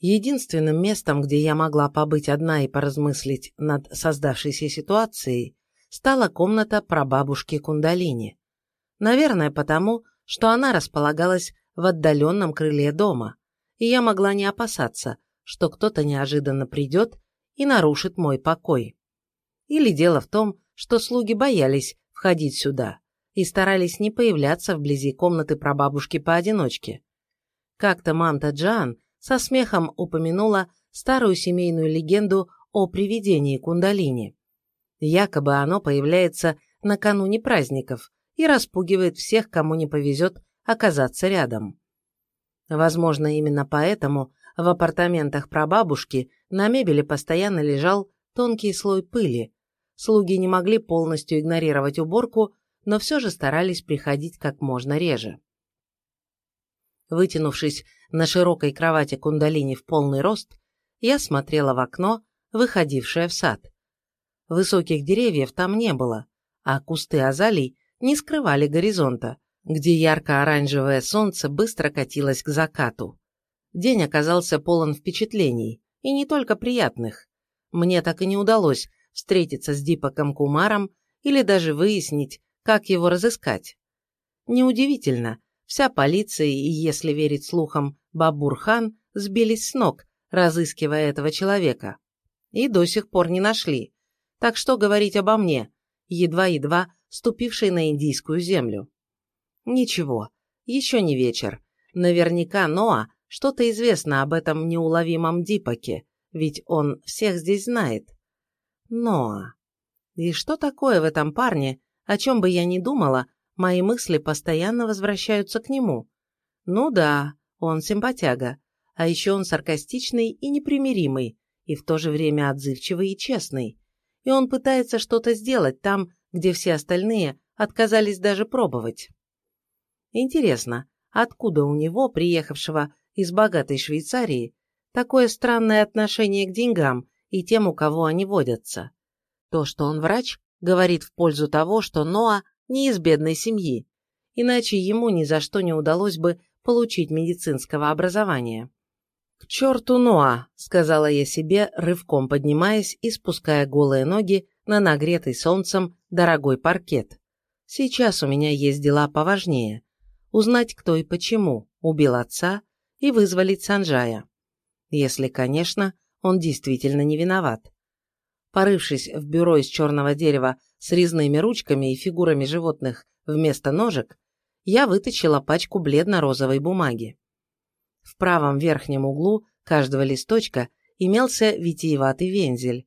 Единственным местом, где я могла побыть одна и поразмыслить над создавшейся ситуацией, стала комната прабабушки Кундалини. Наверное, потому, что она располагалась в отдаленном крыле дома, и я могла не опасаться, что кто-то неожиданно придет и нарушит мой покой. Или дело в том, что слуги боялись входить сюда и старались не появляться вблизи комнаты прабабушки поодиночке. Как-то мамта Джан со смехом упомянула старую семейную легенду о привидении кундалини. Якобы оно появляется накануне праздников и распугивает всех, кому не повезет оказаться рядом. Возможно, именно поэтому в апартаментах прабабушки на мебели постоянно лежал тонкий слой пыли. Слуги не могли полностью игнорировать уборку, но все же старались приходить как можно реже. Вытянувшись на широкой кровати кундалини в полный рост, я смотрела в окно, выходившее в сад. Высоких деревьев там не было, а кусты азалий не скрывали горизонта, где ярко-оранжевое солнце быстро катилось к закату. День оказался полон впечатлений, и не только приятных. Мне так и не удалось встретиться с Дипаком Кумаром или даже выяснить, как его разыскать. Неудивительно, вся полиция и, если верить слухам, Бабурхан сбились с ног, разыскивая этого человека. И до сих пор не нашли. Так что говорить обо мне, едва-едва ступившей на индийскую землю? Ничего, еще не вечер. Наверняка Ноа что-то известно об этом неуловимом Дипаке, ведь он всех здесь знает. Ноа. И что такое в этом парне, о чем бы я ни думала, мои мысли постоянно возвращаются к нему? Ну да, он симпатяга, а еще он саркастичный и непримиримый, и в то же время отзывчивый и честный и он пытается что-то сделать там, где все остальные отказались даже пробовать. Интересно, откуда у него, приехавшего из богатой Швейцарии, такое странное отношение к деньгам и тем, у кого они водятся? То, что он врач, говорит в пользу того, что Ноа не из бедной семьи, иначе ему ни за что не удалось бы получить медицинского образования. «К черту Ноа!» – сказала я себе, рывком поднимаясь и спуская голые ноги на нагретый солнцем дорогой паркет. «Сейчас у меня есть дела поважнее. Узнать, кто и почему убил отца и вызволить Санжая. Если, конечно, он действительно не виноват». Порывшись в бюро из черного дерева с резными ручками и фигурами животных вместо ножек, я вытащила пачку бледно-розовой бумаги. В правом верхнем углу каждого листочка имелся витиеватый вензель.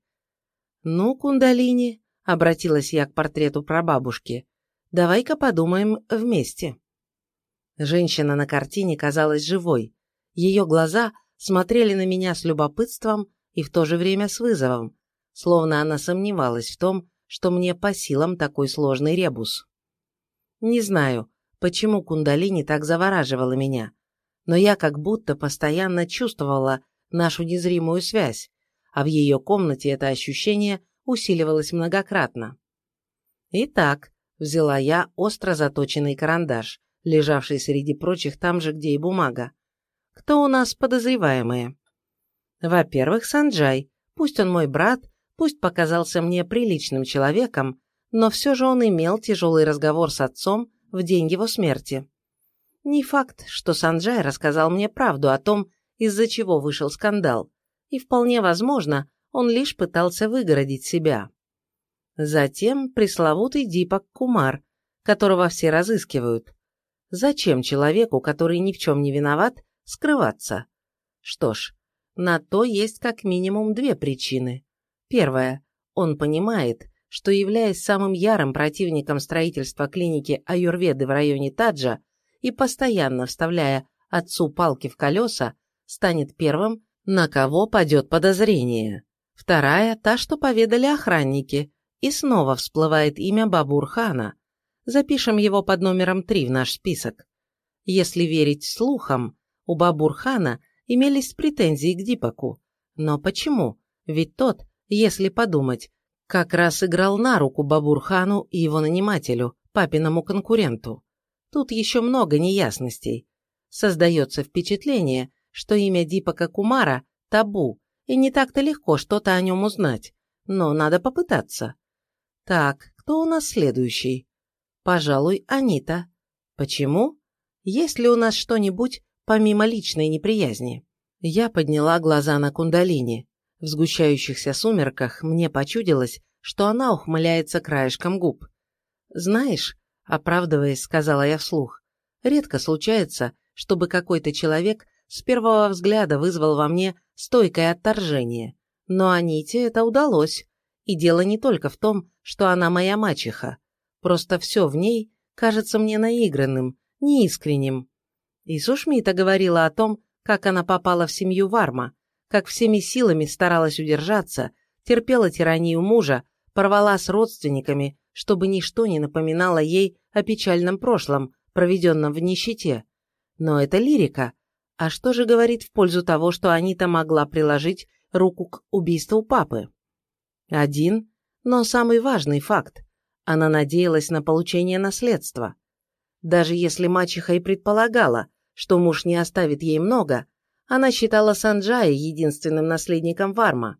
«Ну, кундалини», — обратилась я к портрету прабабушки, — «давай-ка подумаем вместе». Женщина на картине казалась живой. Ее глаза смотрели на меня с любопытством и в то же время с вызовом, словно она сомневалась в том, что мне по силам такой сложный ребус. Не знаю, почему кундалини так завораживала меня, но я как будто постоянно чувствовала нашу незримую связь, а в ее комнате это ощущение усиливалось многократно. Итак, взяла я остро заточенный карандаш, лежавший среди прочих там же, где и бумага. Кто у нас подозреваемые? Во-первых, Санджай. Пусть он мой брат, пусть показался мне приличным человеком, но все же он имел тяжелый разговор с отцом в день его смерти. Не факт, что Санджай рассказал мне правду о том, из-за чего вышел скандал, и вполне возможно, он лишь пытался выгородить себя. Затем пресловутый Дипак Кумар, которого все разыскивают. Зачем человеку, который ни в чем не виноват, скрываться? Что ж, на то есть как минимум две причины. Первая. Он понимает, что, являясь самым ярым противником строительства клиники Аюрведы в районе Таджа, и постоянно вставляя отцу палки в колеса, станет первым, на кого падет подозрение. Вторая – та, что поведали охранники, и снова всплывает имя Бабурхана. Запишем его под номером 3 в наш список. Если верить слухам, у Бабурхана имелись претензии к Дипаку. Но почему? Ведь тот, если подумать, как раз играл на руку Бабурхану и его нанимателю, папиному конкуренту. Тут еще много неясностей. Создается впечатление, что имя Дипака Кумара – табу, и не так-то легко что-то о нем узнать, но надо попытаться. Так, кто у нас следующий? Пожалуй, Анита. Почему? Есть ли у нас что-нибудь помимо личной неприязни? Я подняла глаза на кундалини. В сгущающихся сумерках мне почудилось, что она ухмыляется краешком губ. «Знаешь», — оправдываясь, сказала я вслух, «редко случается, чтобы какой-то человек с первого взгляда вызвал во мне стойкое отторжение. Но Аните это удалось. И дело не только в том, что она моя мачеха. Просто все в ней кажется мне наигранным, неискренним. И Сушмита говорила о том, как она попала в семью Варма, как всеми силами старалась удержаться, терпела тиранию мужа, порвала с родственниками, чтобы ничто не напоминало ей о печальном прошлом, проведенном в нищете. Но это лирика. А что же говорит в пользу того, что Анита могла приложить руку к убийству папы? Один, но самый важный факт. Она надеялась на получение наследства. Даже если мачеха и предполагала, что муж не оставит ей много, она считала Санджая единственным наследником Варма.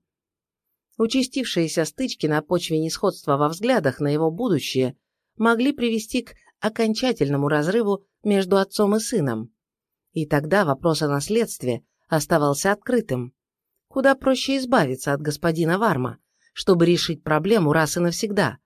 Участившиеся стычки на почве несходства во взглядах на его будущее могли привести к окончательному разрыву между отцом и сыном. И тогда вопрос о наследстве оставался открытым. Куда проще избавиться от господина Варма, чтобы решить проблему раз и навсегда.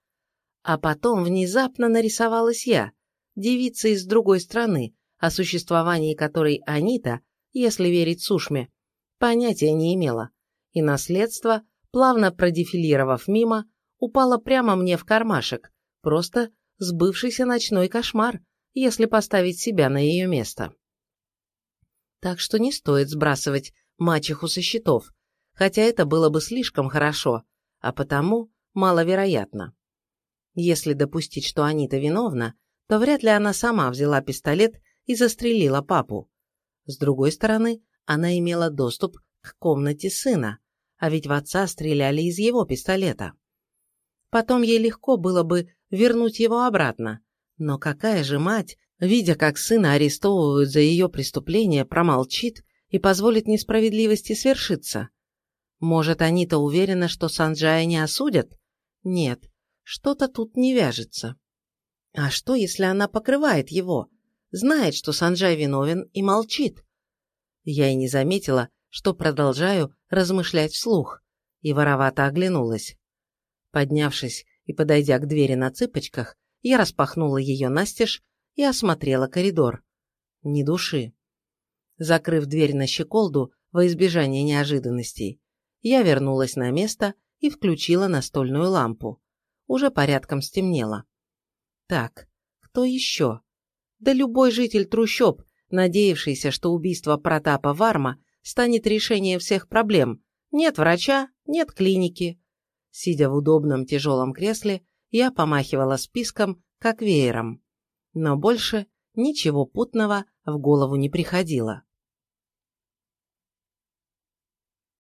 А потом внезапно нарисовалась я, девица из другой страны, о существовании которой Анита, если верить Сушме, понятия не имела, и наследство, плавно продефилировав мимо, упало прямо мне в кармашек, просто сбывшийся ночной кошмар, если поставить себя на ее место. Так что не стоит сбрасывать мачеху со счетов, хотя это было бы слишком хорошо, а потому маловероятно. Если допустить, что Анита виновна, то вряд ли она сама взяла пистолет и застрелила папу. С другой стороны, она имела доступ к комнате сына, а ведь в отца стреляли из его пистолета. Потом ей легко было бы вернуть его обратно, но какая же мать, видя, как сына арестовывают за ее преступление, промолчит и позволит несправедливости свершиться? Может, они-то уверены, что Санджая не осудят? Нет, что-то тут не вяжется. А что, если она покрывает его? Знает, что Санджай виновен и молчит. Я и не заметила, что продолжаю размышлять вслух, и воровато оглянулась. Поднявшись и подойдя к двери на цыпочках, я распахнула ее настежь и осмотрела коридор. Ни души. Закрыв дверь на щеколду во избежание неожиданностей, я вернулась на место и включила настольную лампу. Уже порядком стемнело. Так, кто еще? Да любой житель трущоб, надеявшийся, что убийство Протапа Варма станет решением всех проблем. Нет врача, нет клиники. Сидя в удобном тяжелом кресле, я помахивала списком, как веером. Но больше ничего путного в голову не приходило.